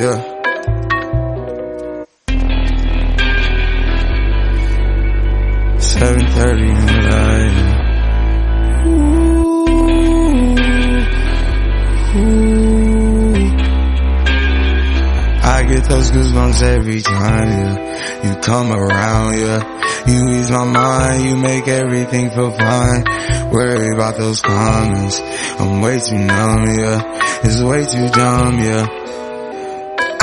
Yeah. Seven thirty in the night. I get those goosebumps every time, yeah. You come around, yeah. You ease my mind, you make everything feel fine. Worry about those comments. I'm way too numb, yeah. It's way too dumb, yeah.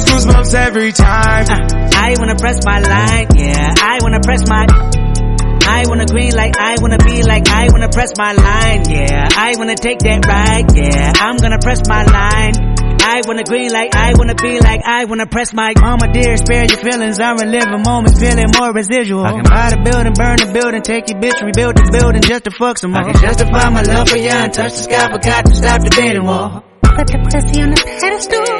I those goosebumps every time. Uh, I wanna press my line, yeah. I wanna press my. I wanna green like I wanna be like I wanna press my line, yeah. I wanna take that ride, yeah. I'm gonna press my line. I wanna green like I wanna be like I wanna press my mama dear spare your feelings I'm reliving moments feeling more residual I can buy the building burn the building take your bitch rebuild the building just to fuck some more I can justify my love for you and touch the sky but got to stop the bidding war Put the pussy on the pedestal.